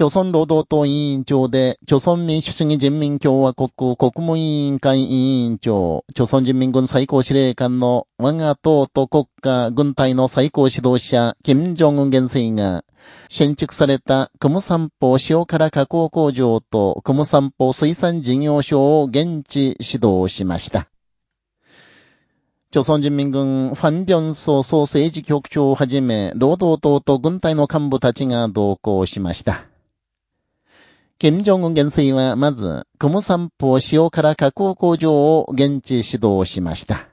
朝鮮労働党委員長で、朝鮮民主主義人民共和国国務委員会委員長、朝鮮人民軍最高司令官の我が党と国家軍隊の最高指導者、金正恩元帥が、新築されたクム散歩塩辛加工工場とクム散歩水産事業所を現地指導しました。朝鮮人民軍ファンビョンソ総政治局長をはじめ、労働党と軍隊の幹部たちが同行しました。金正恩元帥はまず、クム散歩塩辛加工工場を現地指導しました。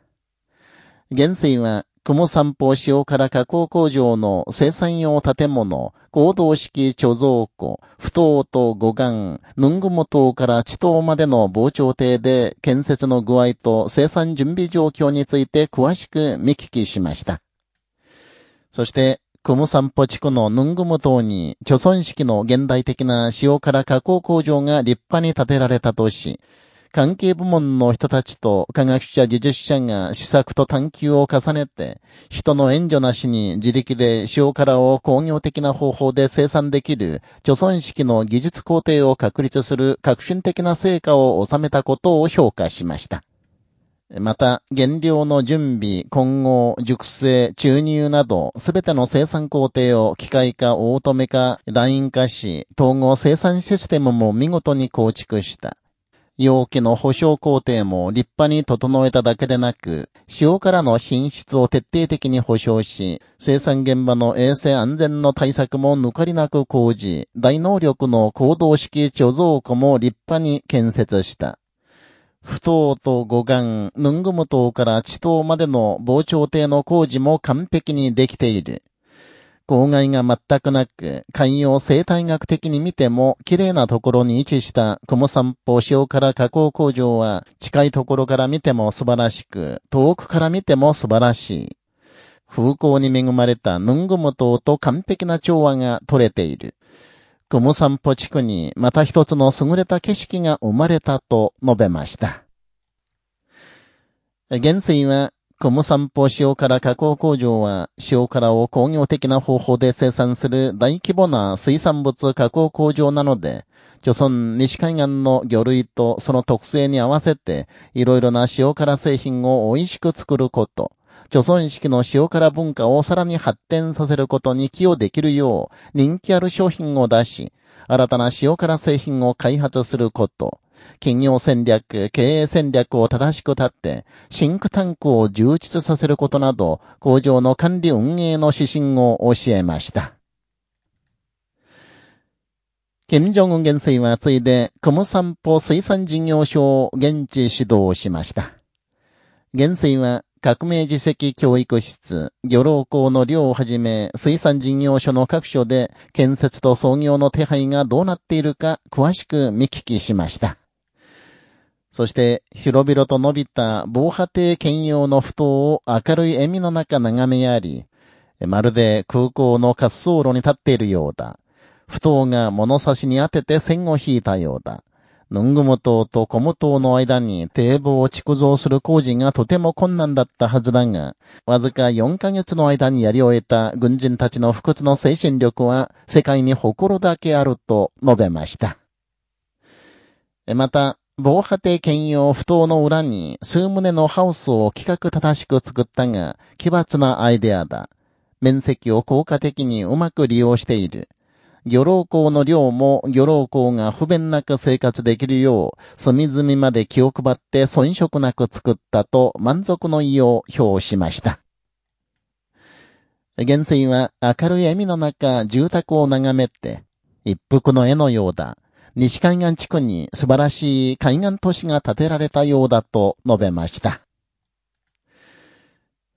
元帥は、クム散歩塩辛加工工場の生産用建物、合同式貯蔵庫、不当と護岸、ヌングモ島から地島までの防潮堤で建設の具合と生産準備状況について詳しく見聞きしました。そして、クムサンポ地区のヌングム島に、貯村式の現代的な塩辛加工工場が立派に建てられたとし、関係部門の人たちと科学者技術者が試作と探求を重ねて、人の援助なしに自力で塩辛を工業的な方法で生産できる、貯村式の技術工程を確立する革新的な成果を収めたことを評価しました。また、原料の準備、混合、熟成、注入など、すべての生産工程を機械化、オートメ化、ライン化し、統合生産システムも見事に構築した。容器の保証工程も立派に整えただけでなく、塩からの品質を徹底的に保証し、生産現場の衛生安全の対策も抜かりなく講じ、大能力の行動式貯蔵庫も立派に建設した。不当と護岸、ヌングム島から地島までの防潮堤の工事も完璧にできている。公害が全くなく、海洋生態学的に見ても綺麗なところに位置した小モ散歩塩から加工工場は近いところから見ても素晴らしく、遠くから見ても素晴らしい。風光に恵まれたヌングム島と完璧な調和が取れている。クムサンポ地区にまた一つの優れた景色が生まれたと述べました。現水は、クムサンポ塩辛加工工場は、塩辛を工業的な方法で生産する大規模な水産物加工工場なので、貯村西海岸の魚類とその特性に合わせて、いろいろな塩辛製品を美味しく作ること、貯村式の塩辛文化をさらに発展させることに寄与できるよう、人気ある商品を出し、新たな塩辛製品を開発すること、企業戦略、経営戦略を正しく立って、シンクタンクを充実させることなど、工場の管理運営の指針を教えました。金正恩元帥はついで、クム散歩水産事業所を現地指導しました。元帥は、革命自責教育室、漁労校の寮をはじめ、水産事業所の各所で建設と創業の手配がどうなっているか詳しく見聞きしました。そして、広々と伸びた防波堤兼用の埠頭を明るい笑みの中眺めやり、まるで空港の滑走路に立っているようだ。埠頭が物差しに当てて線を引いたようだ。ヌングム島とコム島の間に堤防を築造する工事がとても困難だったはずだが、わずか4ヶ月の間にやり終えた軍人たちの不屈の精神力は世界に誇るだけあると述べました。また、防波堤兼用不当の裏に数棟のハウスを企画正しく作ったが、奇抜なアイデアだ。面積を効果的にうまく利用している。漁労港の量も漁労港が不便なく生活できるよう、隅々まで気を配って遜色なく作ったと満足の意を表しました。元帥は明るい笑みの中住宅を眺めて、一服の絵のようだ。西海岸地区に素晴らしい海岸都市が建てられたようだと述べました。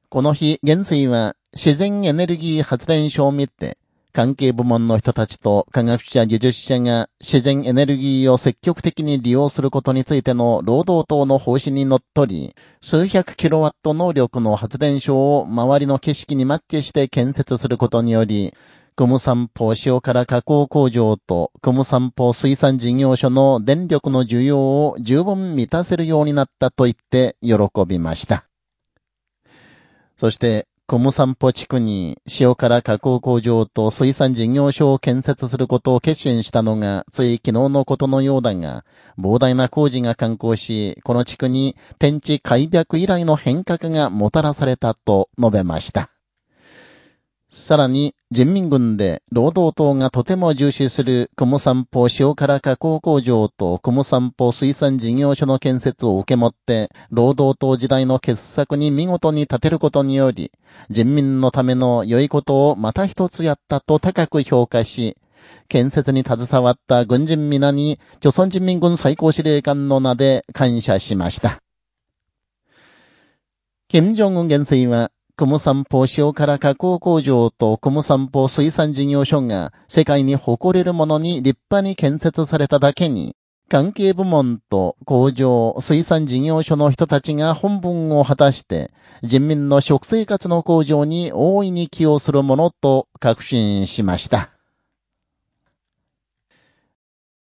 この日、元帥は自然エネルギー発電所を見て、関係部門の人たちと科学者技術者が自然エネルギーを積極的に利用することについての労働党の方針にのっとり、数百キロワット能力の発電所を周りの景色にマッチして建設することにより、クム散歩塩辛加工工場とクム散歩水産事業所の電力の需要を十分満たせるようになったと言って喜びました。そして、コム散歩地区に塩辛加工工場と水産事業所を建設することを決心したのがつい昨日のことのようだが、膨大な工事が刊行し、この地区に天地開闢以来の変革がもたらされたと述べました。さらに、人民軍で労働党がとても重視するクム散歩塩辛加工工場とクム散歩水産事業所の建設を受け持って、労働党時代の傑作に見事に立てることにより、人民のための良いことをまた一つやったと高く評価し、建設に携わった軍人皆に、朝鮮人民軍最高司令官の名で感謝しました。金正恩元帥は、クム散歩塩辛加工工場とクム散歩水産事業所が世界に誇れるものに立派に建設されただけに、関係部門と工場、水産事業所の人たちが本分を果たして、人民の食生活の向上に大いに寄与するものと確信しました。